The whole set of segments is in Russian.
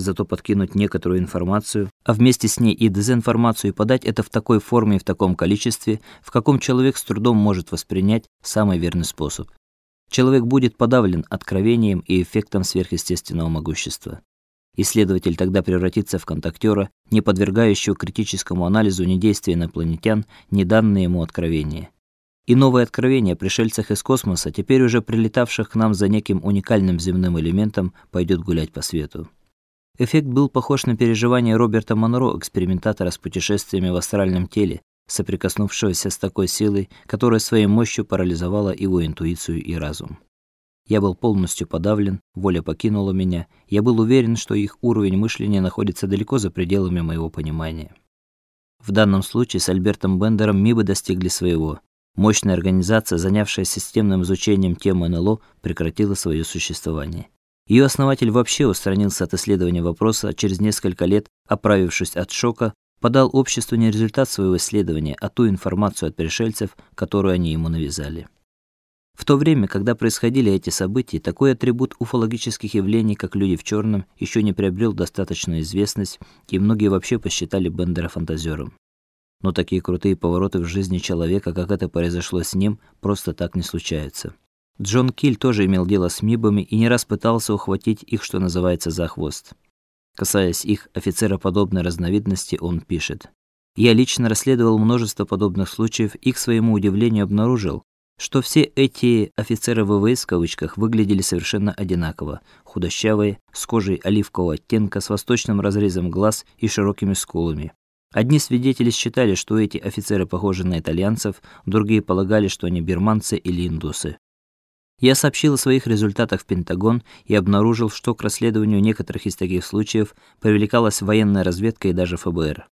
зато подкинуть некоторую информацию, а вместе с ней и дезинформацию и подать это в такой форме и в таком количестве, в каком человек с трудом может воспринять самый верный способ. Человек будет подавлен откровением и эффектом сверхъестественного могущества. Исследователь тогда превратится в контактера, не подвергающего критическому анализу ни действия инопланетян, ни данные ему откровения. И новое откровение о пришельцах из космоса, теперь уже прилетавших к нам за неким уникальным земным элементом, пойдет гулять по свету. Эффект был похож на переживание Роберта Монро, экспериментатора с путешествиями в астральном теле, соприкоснувшегося с такой силой, которая своей мощью парализовала его интуицию и разум. Я был полностью подавлен, воля покинула меня. Я был уверен, что их уровень мышления находится далеко за пределами моего понимания. В данном случае с Альбертом Бендером МИБы достигли своего. Мощная организация, занявшаяся системным изучением темы НЛО, прекратила свое существование. Ее основатель вообще устранился от исследования вопроса, а через несколько лет, оправившись от шока, подал обществу не результат своего исследования, а ту информацию от пришельцев, которую они ему навязали. В то время, когда происходили эти события, такой атрибут уфологических явлений, как люди в черном, еще не приобрел достаточную известность, и многие вообще посчитали Бендера фантазером. Но такие крутые повороты в жизни человека, как это произошло с ним, просто так не случаются. Джон Киль тоже имел дело с мибами и не раз пытался ухватить их, что называется, за хвост. Касаясь их офицероподобной разновидности, он пишет: "Я лично расследовал множество подобных случаев и к своему удивлению обнаружил, что все эти офицеры ВВС в кавычках выглядели совершенно одинаково: худощавые, с кожей оливкового оттенка, с восточным разрезом глаз и широкими скулами. Одни свидетели считали, что эти офицеры похожи на итальянцев, другие полагали, что они бирманцы или индусы. Я сообщил о своих результатах в Пентагон и обнаружил, что к расследованию некоторых из таких случаев привлекалась военная разведка и даже ФБР.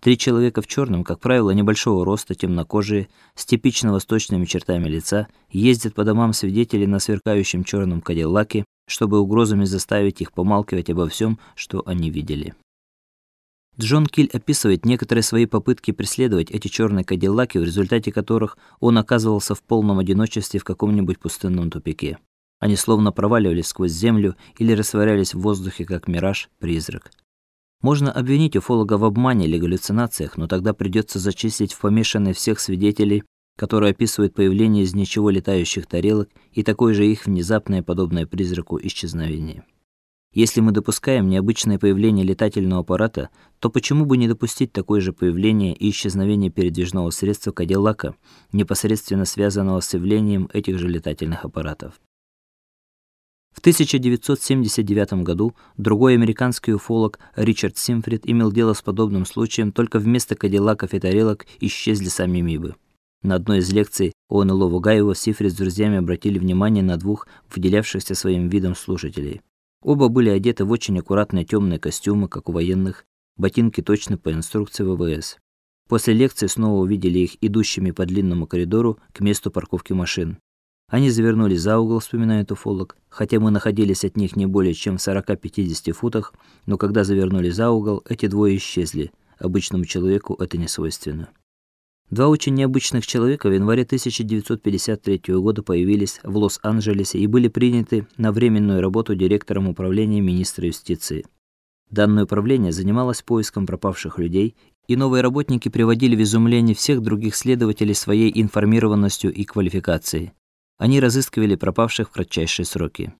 Три человека в черном, как правило, небольшого роста, темнокожие, с типично восточными чертами лица, ездят по домам свидетелей на сверкающем черном Кадиллаке, чтобы угрозами заставить их помалкивать обо всем, что они видели. Джон Киль описывает некоторые свои попытки преследовать эти черные кадиллаки, в результате которых он оказывался в полном одиночестве в каком-нибудь пустынном тупике. Они словно проваливались сквозь землю или растворялись в воздухе как мираж, призрак. Можно обвинить уфолога в обмане или галлюцинациях, но тогда придется зачислить в помешанные всех свидетелей, которые описывают появление из ничего летающих тарелок и такое же их внезапное подобное призраку исчезновение. Если мы допускаем необычное появление летательного аппарата, то почему бы не допустить такое же появление и исчезновение передвижного средства Кадиллака, непосредственно связанного с явлением этих же летательных аппаратов? В 1979 году другой американский уфолог Ричард Симфрид имел дело с подобным случаем, только вместо кадиллаков и тарелок исчезли сами мибы. На одной из лекций о НЛО Вагаева Сифрид с друзьями обратили внимание на двух выделявшихся своим видом слушателей. Оба были одеты в очень аккуратные темные костюмы, как у военных, ботинки точно по инструкции ВВС. После лекции снова увидели их идущими по длинному коридору к месту парковки машин. Они завернули за угол, вспоминает уфолог, хотя мы находились от них не более чем в 40-50 футах, но когда завернули за угол, эти двое исчезли. Обычному человеку это не свойственно. Два очень необычных человека в январе 1953 года появились в Лос-Анджелесе и были приняты на временную работу директором управления министра юстиции. Данное управление занималось поиском пропавших людей, и новые работники приводили в изумление всех других следователей своей информированностью и квалификацией. Они разыскивали пропавших в кратчайшие сроки.